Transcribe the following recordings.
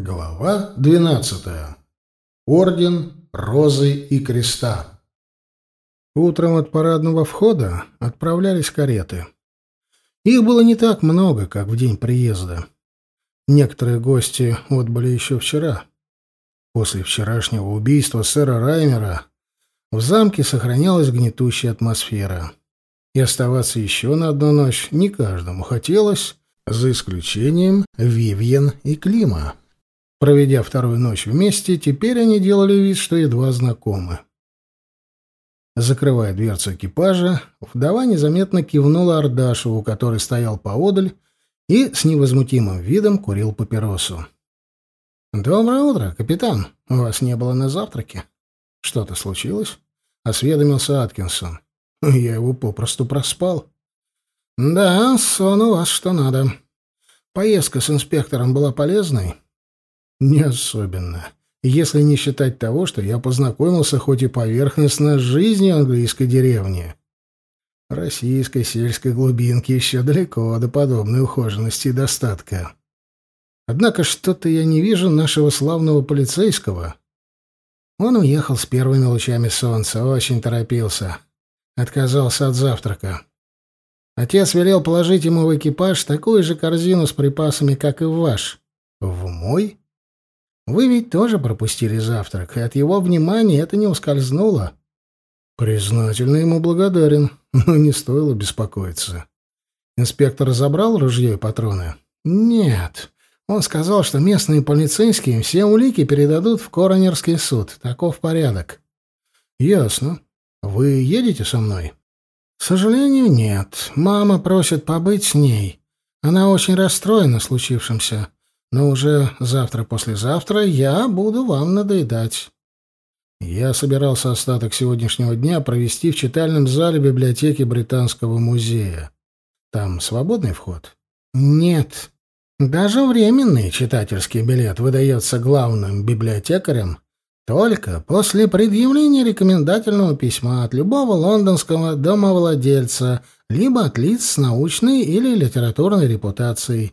Глава 12. Орден Розы и Креста. Утром от парадного входа отправлялись кареты. Их было не так много, как в день приезда. Некоторые гости отбыли еще вчера. После вчерашнего убийства сэра Раймера в замке сохранялась гнетущая атмосфера. И оставаться еще на одну ночь не каждому хотелось, за исключением Вивьен и Клима. Проведя вторую ночь вместе, теперь они делали вид, что едва знакомы. Закрывая дверцу экипажа, вдова незаметно кивнула Ардашеву, который стоял поодаль и с невозмутимым видом курил папиросу. «Доброе утро, капитан. Вас не было на завтраке. Что-то случилось?» — осведомился Аткинсон. «Я его попросту проспал». «Да, сон у вас что надо. Поездка с инспектором была полезной?» Не особенно. Если не считать того, что я познакомился хоть и поверхностно с жизнью английской деревни. Российской сельской глубинки еще далеко до подобной ухоженности и достатка. Однако что-то я не вижу нашего славного полицейского. Он уехал с первыми лучами солнца, очень торопился. Отказался от завтрака. Отец велел положить ему в экипаж такую же корзину с припасами, как и в ваш. В мой? Вы ведь тоже пропустили завтрак, и от его внимания это не ускользнуло. Признательно ему благодарен, но не стоило беспокоиться. Инспектор забрал ружье и патроны? Нет. Он сказал, что местные полицейские все улики передадут в коронерский суд. Таков порядок. Ясно. Вы едете со мной? К сожалению, нет. Мама просит побыть с ней. Она очень расстроена случившимся. Но уже завтра-послезавтра я буду вам надоедать. Я собирался остаток сегодняшнего дня провести в читальном зале библиотеки Британского музея. Там свободный вход? Нет. Даже временный читательский билет выдается главным библиотекарем только после предъявления рекомендательного письма от любого лондонского домовладельца либо от лиц с научной или литературной репутацией.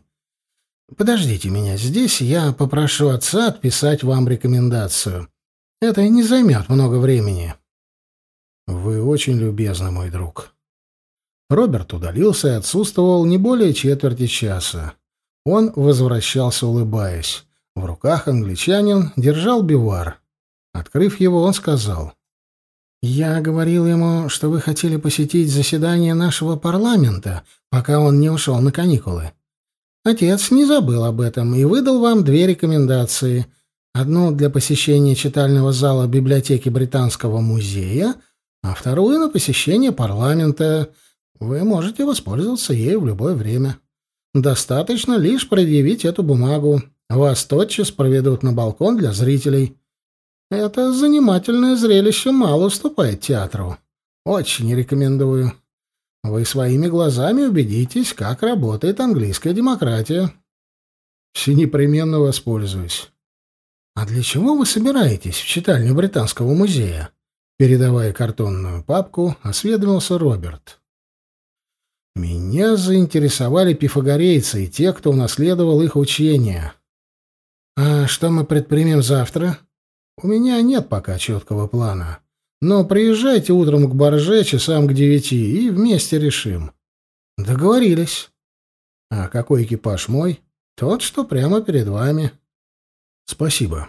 Подождите меня здесь, я попрошу отца отписать вам рекомендацию. Это не займет много времени. Вы очень любезны, мой друг. Роберт удалился и отсутствовал не более четверти часа. Он возвращался, улыбаясь. В руках англичанин держал бивар. Открыв его, он сказал. «Я говорил ему, что вы хотели посетить заседание нашего парламента, пока он не ушел на каникулы. Отец не забыл об этом и выдал вам две рекомендации. Одну для посещения читального зала библиотеки Британского музея, а вторую на посещение парламента. Вы можете воспользоваться ею в любое время. Достаточно лишь предъявить эту бумагу. Вас тотчас проведут на балкон для зрителей. Это занимательное зрелище мало уступает театру. Очень рекомендую. Вы своими глазами убедитесь, как работает английская демократия. Все непременно воспользуюсь. А для чего вы собираетесь в читальню Британского музея? Передавая картонную папку, осведомился Роберт. Меня заинтересовали пифагорейцы и те, кто унаследовал их учения. А что мы предпримем завтра? У меня нет пока четкого плана. Но приезжайте утром к Борже часам к девяти и вместе решим. Договорились. А какой экипаж мой? Тот, что прямо перед вами. Спасибо.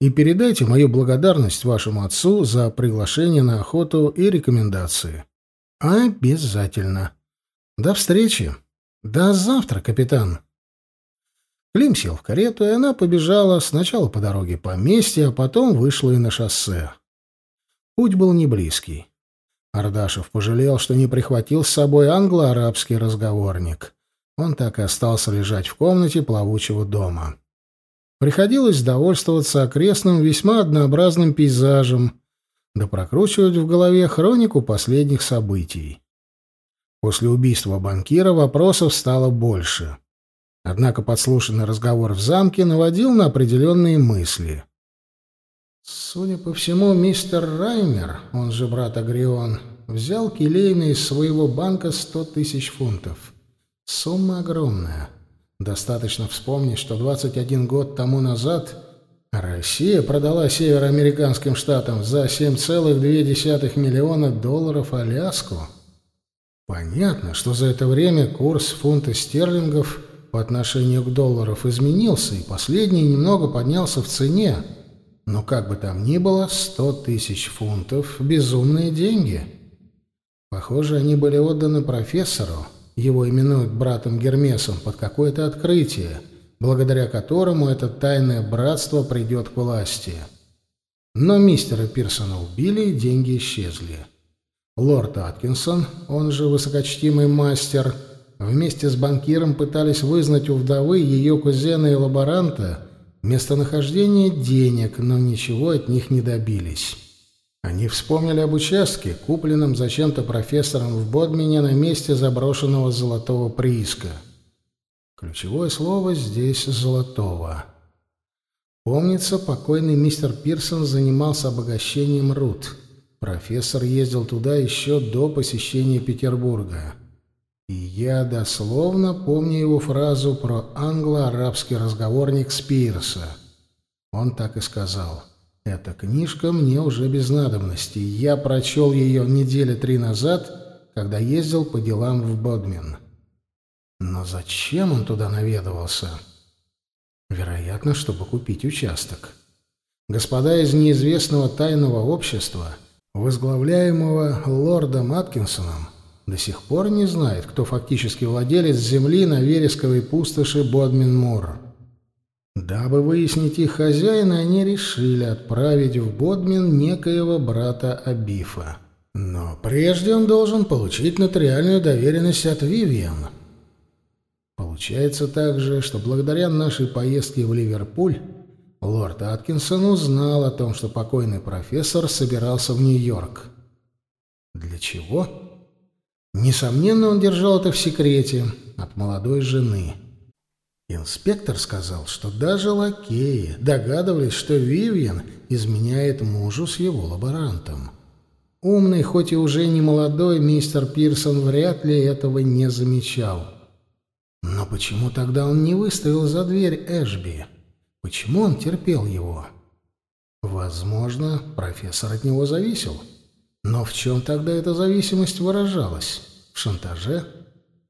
И передайте мою благодарность вашему отцу за приглашение на охоту и рекомендации. Обязательно. До встречи. До завтра, капитан. Клим сел в карету, и она побежала сначала по дороге поместья, а потом вышла и на шоссе. Путь был не близкий. Ардашев пожалел, что не прихватил с собой англо-арабский разговорник. Он так и остался лежать в комнате плавучего дома. Приходилось довольствоваться окрестным весьма однообразным пейзажем, да прокручивать в голове хронику последних событий. После убийства банкира вопросов стало больше. Однако подслушанный разговор в замке наводил на определенные мысли. Судя по всему, мистер Раймер, он же брат Агрион, взял келейно из своего банка сто тысяч фунтов. Сумма огромная. Достаточно вспомнить, что 21 год тому назад Россия продала североамериканским штатам за 7,2 миллиона долларов Аляску. Понятно, что за это время курс фунта стерлингов по отношению к долларов изменился, и последний немного поднялся в цене. Но как бы там ни было, 100 тысяч фунтов — безумные деньги. Похоже, они были отданы профессору, его именуют братом Гермесом, под какое-то открытие — благодаря которому это тайное братство придет к власти. Но мистера Пирсона убили, и деньги исчезли. Лорд Аткинсон, он же высокочтимый мастер, вместе с банкиром пытались вызнать у вдовы ее кузена и лаборанта местонахождение денег, но ничего от них не добились. Они вспомнили об участке, купленном зачем-то профессором в Бодмине на месте заброшенного золотого прииска — Ключевое слово здесь «золотого». Помнится, покойный мистер Пирсон занимался обогащением руд. Профессор ездил туда еще до посещения Петербурга. И я дословно помню его фразу про англо-арабский разговорник Спирса. Он так и сказал. «Эта книжка мне уже без надобности. Я прочел ее недели три назад, когда ездил по делам в Бодмин». Но зачем он туда наведывался? Вероятно, чтобы купить участок. Господа из неизвестного тайного общества, возглавляемого лордом Аткинсоном, до сих пор не знают, кто фактически владелец земли на вересковой пустоши Бодмин-Мур. Дабы выяснить их хозяина, они решили отправить в Бодмин некоего брата Абифа. Но прежде он должен получить нотариальную доверенность от Вивиан — Получается также, что благодаря нашей поездке в Ливерпуль лорд Аткинсон узнал о том, что покойный профессор собирался в Нью-Йорк. Для чего? Несомненно, он держал это в секрете от молодой жены. Инспектор сказал, что даже лакеи догадывались, что Вивьен изменяет мужу с его лаборантом. Умный, хоть и уже не молодой, мистер Пирсон вряд ли этого не замечал. Но почему тогда он не выставил за дверь Эшби? Почему он терпел его? Возможно, профессор от него зависел. Но в чем тогда эта зависимость выражалась? В шантаже?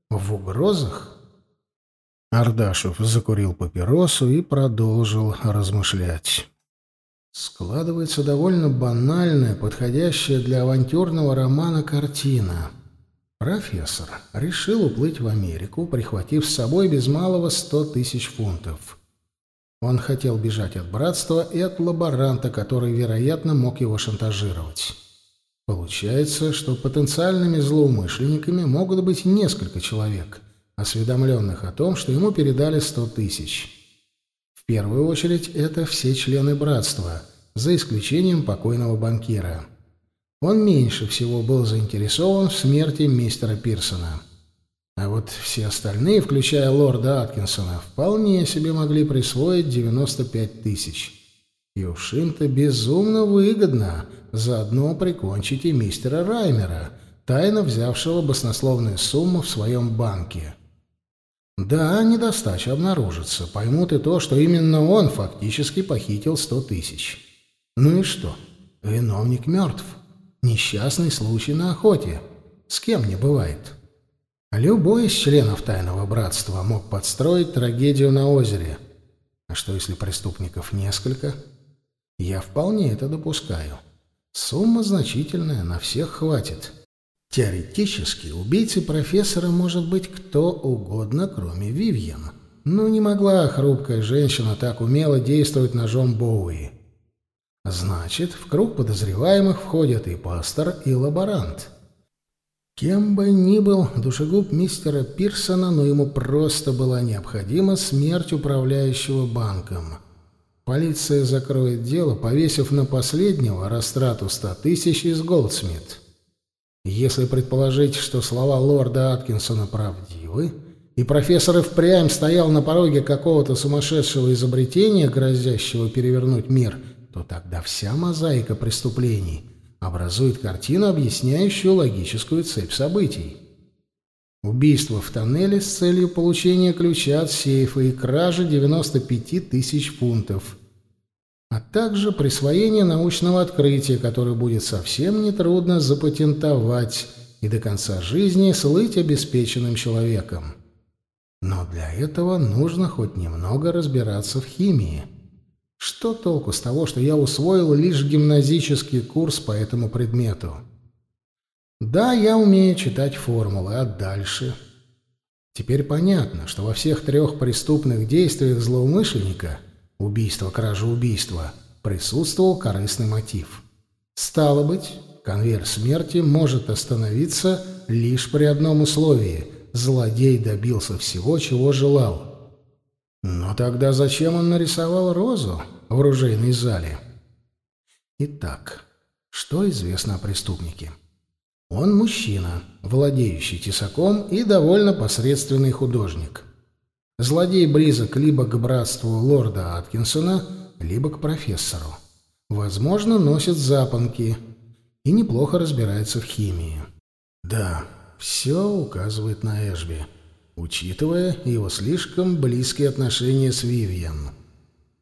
В угрозах? Ардашев закурил папиросу и продолжил размышлять. Складывается довольно банальная, подходящая для авантюрного романа картина — Профессор решил уплыть в Америку, прихватив с собой без малого сто тысяч фунтов. Он хотел бежать от братства и от лаборанта, который, вероятно, мог его шантажировать. Получается, что потенциальными злоумышленниками могут быть несколько человек, осведомленных о том, что ему передали сто тысяч. В первую очередь это все члены братства, за исключением покойного банкира. Он меньше всего был заинтересован в смерти мистера Пирсона. А вот все остальные, включая лорда Аткинсона, вполне себе могли присвоить 95 тысяч. И уж им-то безумно выгодно заодно прикончить и мистера Раймера, тайно взявшего баснословную сумму в своем банке. Да, недостача обнаружится, поймут и то, что именно он фактически похитил сто тысяч. Ну и что? Виновник мертв. Несчастный случай на охоте. С кем не бывает. Любой из членов тайного братства мог подстроить трагедию на озере. А что, если преступников несколько? Я вполне это допускаю. Сумма значительная, на всех хватит. Теоретически, убийцей профессора может быть кто угодно, кроме Вивьен. Но не могла хрупкая женщина так умело действовать ножом Боуи. Значит, в круг подозреваемых входят и пастор, и лаборант. Кем бы ни был душегуб мистера Пирсона, но ему просто была необходима смерть управляющего банком. Полиция закроет дело, повесив на последнего растрату ста тысяч из Голдсмит. Если предположить, что слова лорда Аткинсона правдивы, и профессор впрямь стоял на пороге какого-то сумасшедшего изобретения, грозящего перевернуть мир — то тогда вся мозаика преступлений образует картину, объясняющую логическую цепь событий. Убийство в тоннеле с целью получения ключа от сейфа и кражи 95 тысяч фунтов. А также присвоение научного открытия, которое будет совсем нетрудно запатентовать и до конца жизни слыть обеспеченным человеком. Но для этого нужно хоть немного разбираться в химии. Что толку с того, что я усвоил лишь гимназический курс по этому предмету? Да, я умею читать формулы, а дальше? Теперь понятно, что во всех трех преступных действиях злоумышленника — убийство, кража, убийство — присутствовал корыстный мотив. Стало быть, конвейер смерти может остановиться лишь при одном условии — злодей добился всего, чего желал. Но тогда зачем он нарисовал розу в оружейной зале? Итак, что известно о преступнике? Он мужчина, владеющий тесаком и довольно посредственный художник. Злодей близок либо к братству лорда Аткинсона, либо к профессору. Возможно, носит запонки и неплохо разбирается в химии. Да, все указывает на Эшби, учитывая его слишком близкие отношения с Вивьен.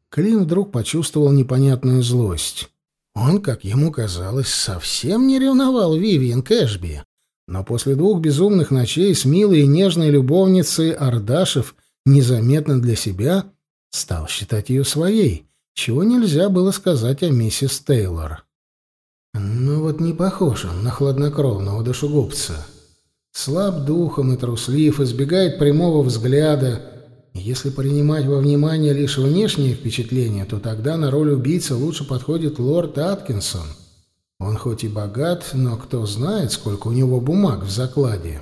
Клим вдруг почувствовал непонятную злость. Он, как ему казалось, совсем не ревновал Вивьен к Эшби. Но после двух безумных ночей с милой и нежной любовницей Ардашев незаметно для себя стал считать ее своей, чего нельзя было сказать о миссис Тейлор. Ну вот не похож он на хладнокровного душегубца. Слаб духом и труслив, избегает прямого взгляда. Если принимать во внимание лишь внешние впечатления, то тогда на роль убийцы лучше подходит лорд Аткинсон. Он хоть и богат, но кто знает, сколько у него бумаг в закладе.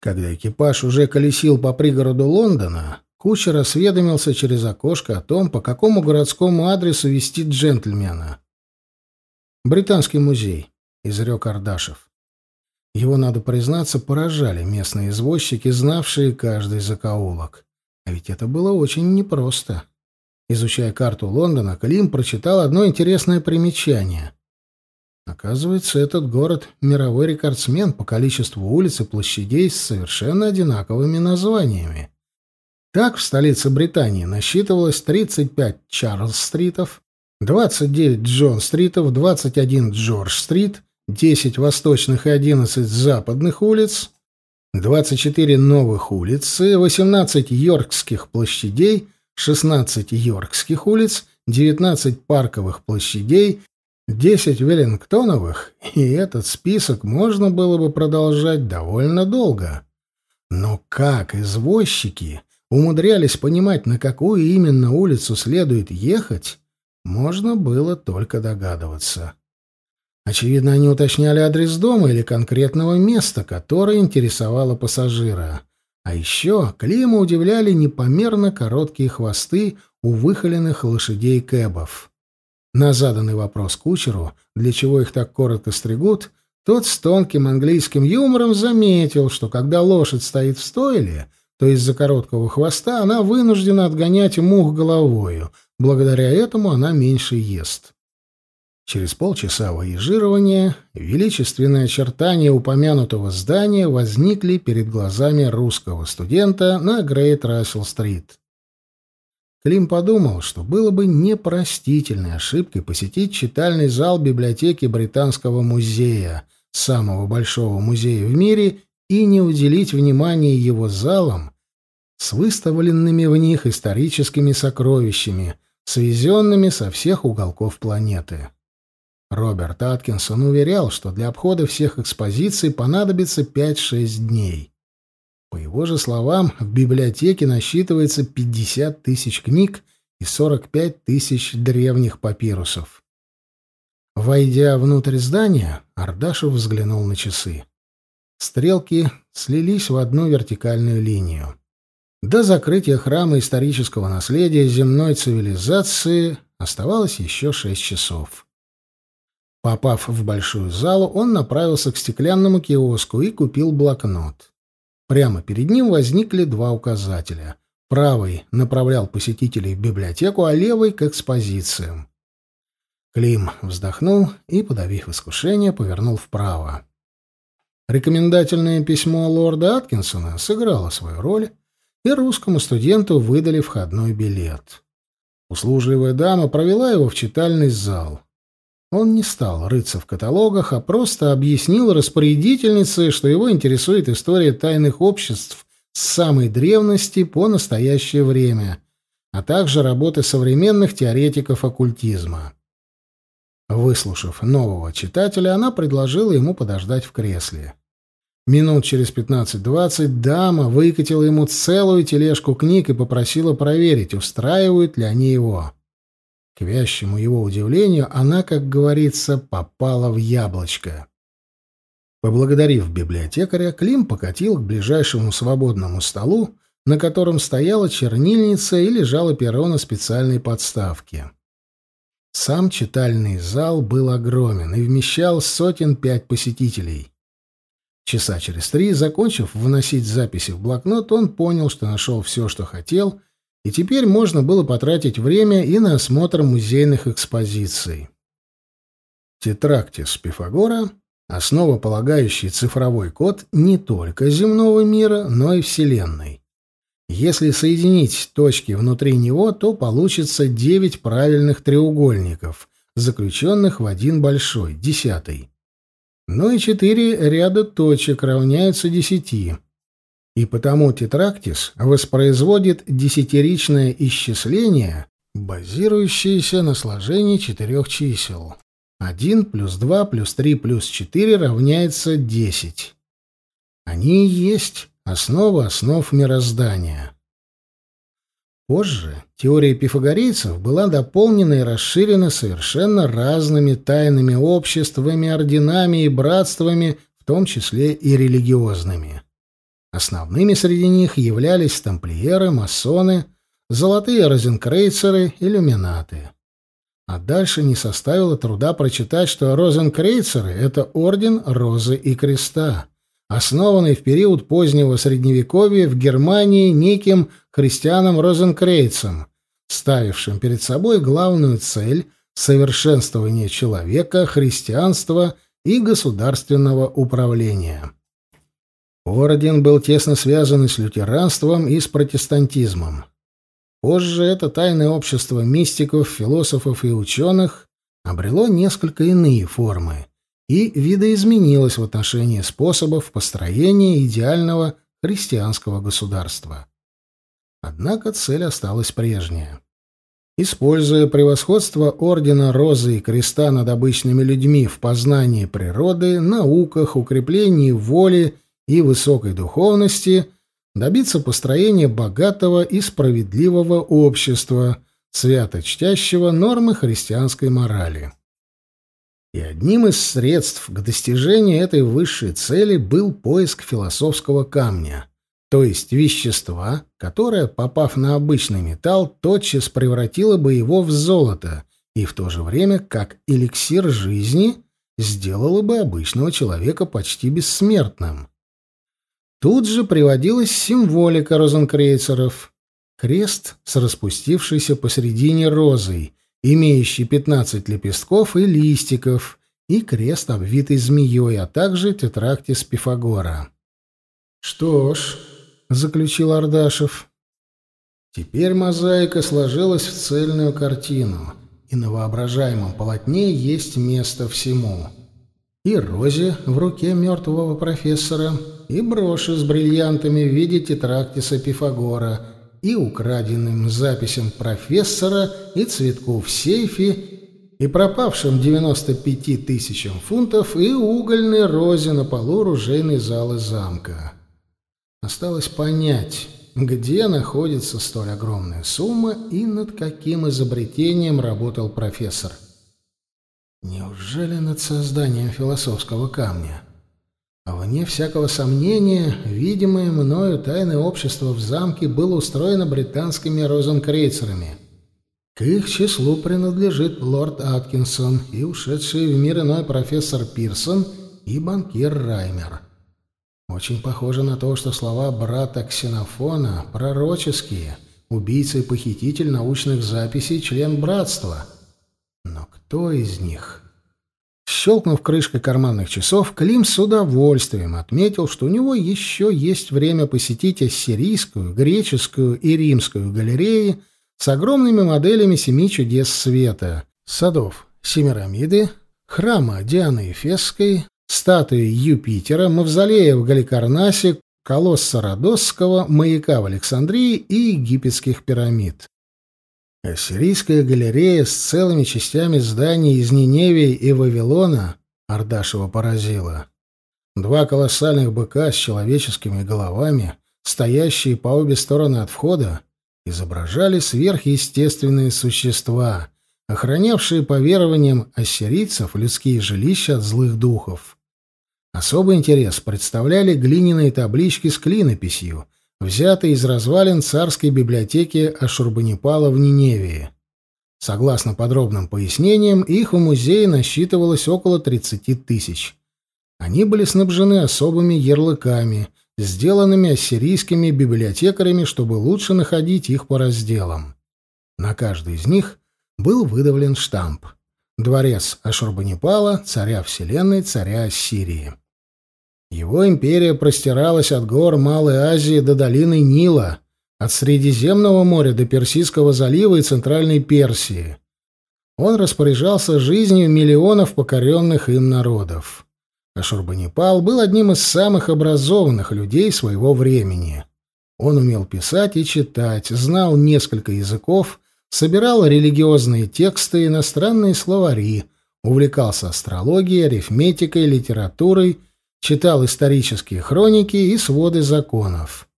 Когда экипаж уже колесил по пригороду Лондона, кучер осведомился через окошко о том, по какому городскому адресу вести джентльмена. «Британский музей», — изрек Ардашев. Его, надо признаться, поражали местные извозчики, знавшие каждый закоулок. А ведь это было очень непросто. Изучая карту Лондона, Клим прочитал одно интересное примечание. Оказывается, этот город — мировой рекордсмен по количеству улиц и площадей с совершенно одинаковыми названиями. Так в столице Британии насчитывалось 35 Чарльз-стритов, 29 Джон-стритов, 21 Джордж-стрит, 10 восточных и 11 западных улиц, 24 новых улиц, 18 йоркских площадей, 16 йоркских улиц, 19 парковых площадей, 10 веллингтоновых, и этот список можно было бы продолжать довольно долго. Но как извозчики умудрялись понимать, на какую именно улицу следует ехать, можно было только догадываться. Очевидно, они уточняли адрес дома или конкретного места, которое интересовало пассажира. А еще Клима удивляли непомерно короткие хвосты у выхоленных лошадей кэбов. На заданный вопрос кучеру, для чего их так коротко стригут, тот с тонким английским юмором заметил, что когда лошадь стоит в стойле, то из-за короткого хвоста она вынуждена отгонять мух головою, благодаря этому она меньше ест. Через полчаса выезжирования величественные очертания упомянутого здания возникли перед глазами русского студента на Грейт Рассел-стрит. Клим подумал, что было бы непростительной ошибкой посетить читальный зал библиотеки Британского музея, самого большого музея в мире, и не уделить внимания его залам с выставленными в них историческими сокровищами, свезенными со всех уголков планеты. Роберт Аткинсон уверял, что для обхода всех экспозиций понадобится 5-6 дней. По его же словам, в библиотеке насчитывается 50 тысяч книг и 45 тысяч древних папирусов. Войдя внутрь здания, Ардашев взглянул на часы. Стрелки слились в одну вертикальную линию. До закрытия храма исторического наследия земной цивилизации оставалось еще шесть часов. Попав в большую залу, он направился к стеклянному киоску и купил блокнот. Прямо перед ним возникли два указателя. Правый направлял посетителей в библиотеку, а левый — к экспозициям. Клим вздохнул и, подавив искушение, повернул вправо. Рекомендательное письмо лорда Аткинсона сыграло свою роль, и русскому студенту выдали входной билет. Услужливая дама провела его в читальный зал. Он не стал рыться в каталогах, а просто объяснил распорядительнице, что его интересует история тайных обществ с самой древности по настоящее время, а также работы современных теоретиков оккультизма. Выслушав нового читателя, она предложила ему подождать в кресле. Минут через пятнадцать-двадцать дама выкатила ему целую тележку книг и попросила проверить, устраивают ли они его. К вящему его удивлению, она, как говорится, попала в яблочко. Поблагодарив библиотекаря, Клим покатил к ближайшему свободному столу, на котором стояла чернильница и лежало перо на специальной подставке. Сам читальный зал был огромен и вмещал сотен пять посетителей. Часа через три, закончив выносить записи в блокнот, он понял, что нашел все, что хотел, и теперь можно было потратить время и на осмотр музейных экспозиций. Тетрактис Пифагора — основополагающий цифровой код не только земного мира, но и Вселенной. Если соединить точки внутри него, то получится девять правильных треугольников, заключенных в один большой, десятый но и четыре ряда точек равняются десяти. И потому тетрактис воспроизводит десятиричное исчисление, базирующееся на сложении четырех чисел. 1 плюс 2 плюс 3 плюс 4 равняется 10. Они и есть основа основ мироздания. Позже теория пифагорейцев была дополнена и расширена совершенно разными тайными обществами, орденами и братствами, в том числе и религиозными. Основными среди них являлись тамплиеры, масоны, золотые розенкрейцеры, иллюминаты. А дальше не составило труда прочитать, что розенкрейцеры — это орден Розы и Креста — основанный в период позднего Средневековья в Германии неким христианом Розенкрейцем, ставившим перед собой главную цель совершенствования человека, христианства и государственного управления. Орден был тесно связан с лютеранством, и с протестантизмом. Позже это тайное общество мистиков, философов и ученых обрело несколько иные формы — и видоизменилась в отношении способов построения идеального христианского государства. Однако цель осталась прежняя. Используя превосходство Ордена Розы и Креста над обычными людьми в познании природы, науках, укреплении воли и высокой духовности, добиться построения богатого и справедливого общества, свято чтящего нормы христианской морали. И одним из средств к достижению этой высшей цели был поиск философского камня, то есть вещества, которое, попав на обычный металл, тотчас превратило бы его в золото и в то же время, как эликсир жизни, сделало бы обычного человека почти бессмертным. Тут же приводилась символика розенкрейцеров. Крест с распустившейся посередине розой, имеющий 15 лепестков и листиков, и крест, обвитый змеей, а также тетрактис Пифагора. «Что ж», — заключил Ардашев, — «теперь мозаика сложилась в цельную картину, и на воображаемом полотне есть место всему. И розе в руке мертвого профессора, и броши с бриллиантами в виде тетрактиса Пифагора — и украденным записям профессора, и цветку в сейфе, и пропавшим 95 тысячам фунтов, и угольной розе на полу ружейной залы замка. Осталось понять, где находится столь огромная сумма и над каким изобретением работал профессор. Неужели над созданием философского камня? А вне всякого сомнения, видимое мною тайное общество в замке было устроено британскими розенкрейцерами. К их числу принадлежит лорд Аткинсон и ушедший в мир иной профессор Пирсон и банкир Раймер. Очень похоже на то, что слова брата Ксенофона пророческие, убийца и похититель научных записей, член братства. Но кто из них? Щелкнув крышкой карманных часов, Клим с удовольствием отметил, что у него еще есть время посетить ассирийскую, греческую и римскую галереи с огромными моделями семи чудес света, садов Семирамиды, храма Дианы Эфесской, статуи Юпитера, мавзолея в Галикарнасе, колосса Родосского, маяка в Александрии и египетских пирамид. Ассирийская галерея с целыми частями зданий из Ниневии и Вавилона Ардашева поразила. Два колоссальных быка с человеческими головами, стоящие по обе стороны от входа, изображали сверхъестественные существа, охранявшие по верованиям ассирийцев людские жилища от злых духов. Особый интерес представляли глиняные таблички с клинописью — взятый из развалин царской библиотеки Ашурбанипала в Ниневии. Согласно подробным пояснениям, их в музее насчитывалось около 30 тысяч. Они были снабжены особыми ярлыками, сделанными ассирийскими библиотекарями, чтобы лучше находить их по разделам. На каждый из них был выдавлен штамп «Дворец Ашурбанипала, царя Вселенной, царя Ассирии». Его империя простиралась от гор Малой Азии до долины Нила, от Средиземного моря до Персидского залива и Центральной Персии. Он распоряжался жизнью миллионов покоренных им народов. Ашурбанипал был одним из самых образованных людей своего времени. Он умел писать и читать, знал несколько языков, собирал религиозные тексты, иностранные словари, увлекался астрологией, арифметикой, литературой читал исторические хроники и своды законов.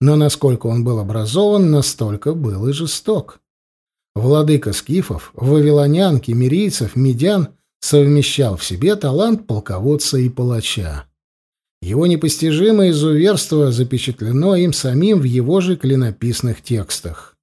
Но насколько он был образован, настолько был и жесток. Владыка скифов, вавилонян, кемерийцев, медян совмещал в себе талант полководца и палача. Его непостижимое изуверство запечатлено им самим в его же клинописных текстах.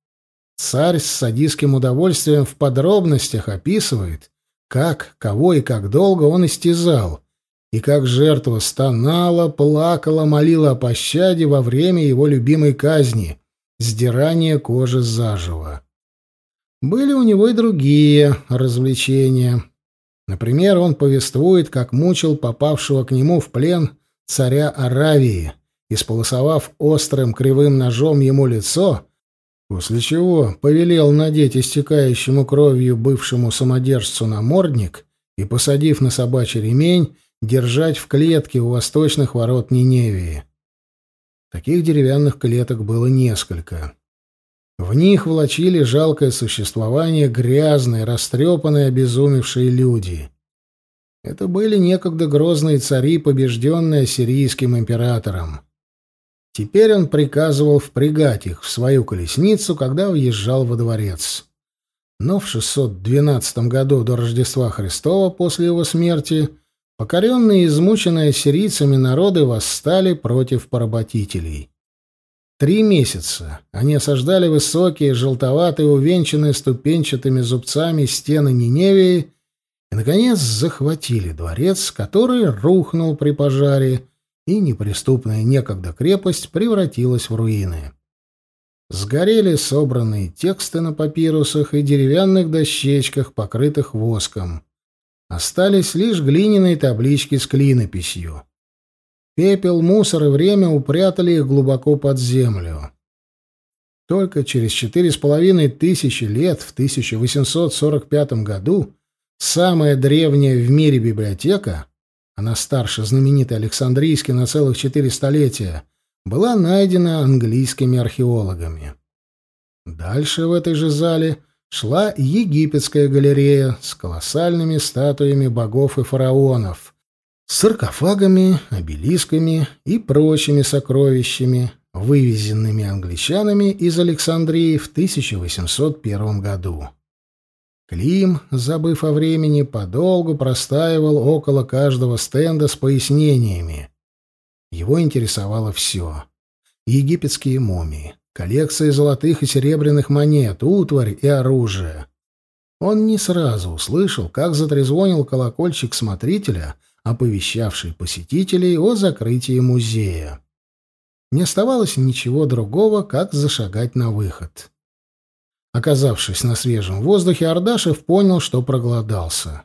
Царь с садистским удовольствием в подробностях описывает, как, кого и как долго он истязал, и как жертва стонала, плакала, молила о пощаде во время его любимой казни — сдирания кожи заживо. Были у него и другие развлечения. Например, он повествует, как мучил попавшего к нему в плен царя Аравии, исполосовав острым кривым ножом ему лицо, после чего повелел надеть истекающему кровью бывшему самодержцу намордник и, посадив на собачий ремень, держать в клетке у восточных ворот Ниневии. Таких деревянных клеток было несколько. В них влачили жалкое существование грязные, растрепанные, обезумевшие люди. Это были некогда грозные цари, побежденные ассирийским императором. Теперь он приказывал впрягать их в свою колесницу, когда въезжал во дворец. Но в 612 году до Рождества Христова, после его смерти, Покоренные и измученные сирийцами народы восстали против поработителей. Три месяца они осаждали высокие, желтоватые, увенчанные ступенчатыми зубцами стены Ниневии и, наконец, захватили дворец, который рухнул при пожаре, и неприступная некогда крепость превратилась в руины. Сгорели собранные тексты на папирусах и деревянных дощечках, покрытых воском. Остались лишь глиняные таблички с клинописью. Пепел, мусор и время упрятали их глубоко под землю. Только через четыре с половиной тысячи лет, в 1845 году, самая древняя в мире библиотека, она старше знаменитой Александрийской на целых четыре столетия, была найдена английскими археологами. Дальше в этой же зале – шла египетская галерея с колоссальными статуями богов и фараонов, с саркофагами, обелисками и прочими сокровищами, вывезенными англичанами из Александрии в 1801 году. Клим, забыв о времени, подолгу простаивал около каждого стенда с пояснениями. Его интересовало все. Египетские мумии, коллекция золотых и серебряных монет, утварь и оружие. Он не сразу услышал, как затрезвонил колокольчик смотрителя, оповещавший посетителей о закрытии музея. Не оставалось ничего другого, как зашагать на выход. Оказавшись на свежем воздухе, Ардашев понял, что проголодался.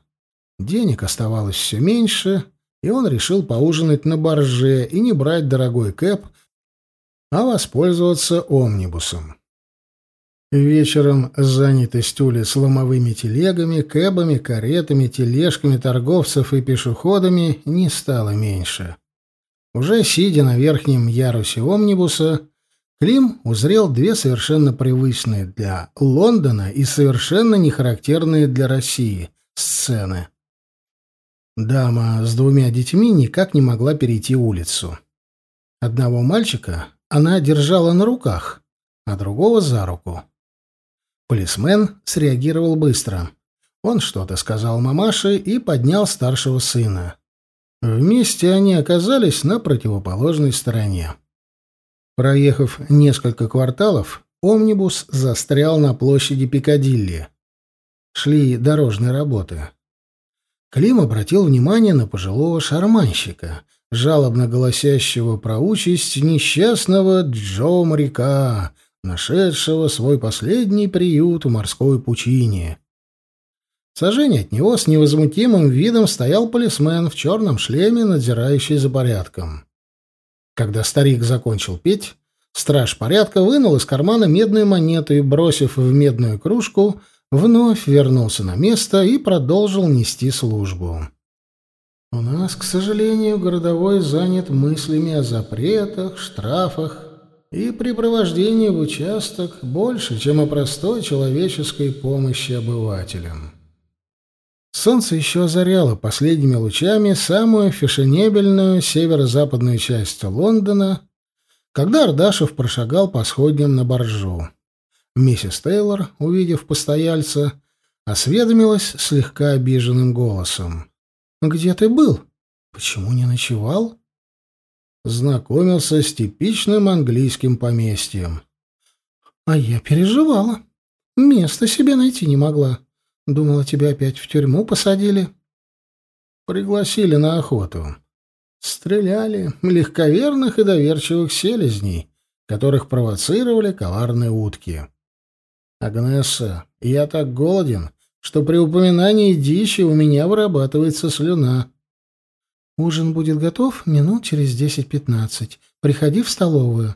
Денег оставалось все меньше, и он решил поужинать на барже и не брать дорогой кэп, а воспользоваться омнибусом. Вечером занятость улиц ломовыми телегами, кэбами, каретами, тележками торговцев и пешеходами не стало меньше. Уже сидя на верхнем ярусе омнибуса, Клим узрел две совершенно привычные для Лондона и совершенно не характерные для России сцены. Дама с двумя детьми никак не могла перейти улицу. Одного мальчика она держала на руках, а другого за руку. Полисмен среагировал быстро. Он что-то сказал мамаше и поднял старшего сына. Вместе они оказались на противоположной стороне. Проехав несколько кварталов, омнибус застрял на площади Пикадилли. Шли дорожные работы. Клим обратил внимание на пожилого шарманщика, жалобно голосящего про участь несчастного Джо моряка, нашедшего свой последний приют в морской пучине. В от него с невозмутимым видом стоял полисмен в черном шлеме, надзирающий за порядком. Когда старик закончил петь, страж порядка вынул из кармана медную монету и, бросив в медную кружку, вновь вернулся на место и продолжил нести службу. «У нас, к сожалению, городовой занят мыслями о запретах, штрафах и припровождении в участок больше, чем о простой человеческой помощи обывателям». Солнце еще озаряло последними лучами самую фешенебельную северо-западную часть Лондона, когда Ардашев прошагал по сходням на боржу. Миссис Тейлор, увидев постояльца, осведомилась слегка обиженным голосом. «Где ты был? Почему не ночевал?» Знакомился с типичным английским поместьем. «А я переживала. Места себе найти не могла. Думала, тебя опять в тюрьму посадили. Пригласили на охоту. Стреляли легковерных и доверчивых селезней, которых провоцировали коварные утки. Агнесса, я так голоден, что при упоминании дичи у меня вырабатывается слюна. Ужин будет готов минут через десять-пятнадцать. Приходи в столовую.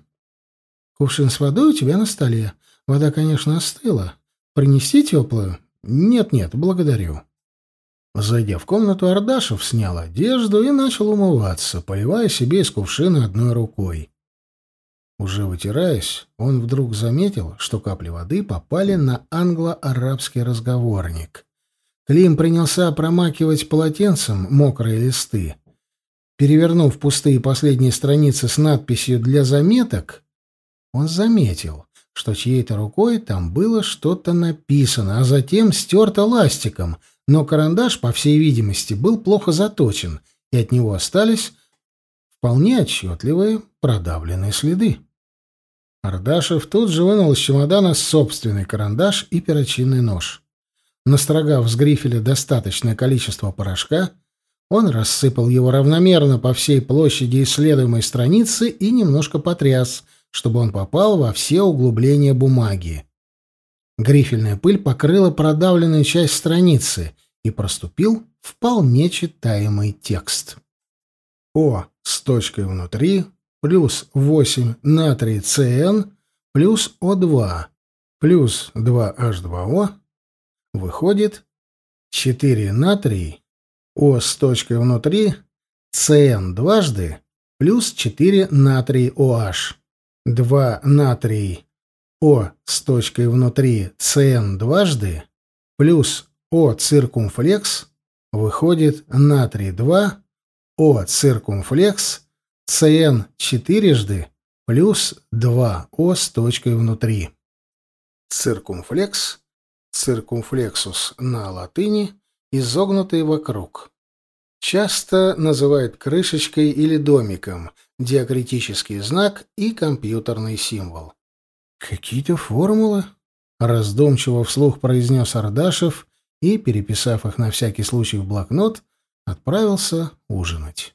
Кувшин с водой у тебя на столе. Вода, конечно, остыла. Принести теплую? «Нет-нет, благодарю». Зайдя в комнату, Ардашев снял одежду и начал умываться, поливая себе из кувшина одной рукой. Уже вытираясь, он вдруг заметил, что капли воды попали на англо-арабский разговорник. Клим принялся промакивать полотенцем мокрые листы. Перевернув пустые последние страницы с надписью «Для заметок», он заметил, что чьей-то рукой там было что-то написано, а затем стерто ластиком, но карандаш, по всей видимости, был плохо заточен, и от него остались вполне отчетливые продавленные следы. Ардашев тут же вынул из чемодана собственный карандаш и перочинный нож. Настрогав с грифеля достаточное количество порошка, он рассыпал его равномерно по всей площади исследуемой страницы и немножко потряс, чтобы он попал во все углубления бумаги. Грифельная пыль покрыла продавленную часть страницы, и проступил вполне читаемый текст. О с точкой внутри плюс 8 натрий ЦН плюс О2 плюс 2H2O выходит 4 натрий О с точкой внутри ЦН дважды плюс 4 натрий OH. 2 натрий О с точкой внутри ЦН дважды плюс О циркумфлекс выходит натрий 2 О циркумфлекс ЦН четырежды плюс 2 О с точкой внутри. Циркумфлекс, circumflexus на латыни, изогнутый вокруг. Часто называют крышечкой или домиком – диакритический знак и компьютерный символ. «Какие-то формулы?» — раздумчиво вслух произнес Ардашев и, переписав их на всякий случай в блокнот, отправился ужинать.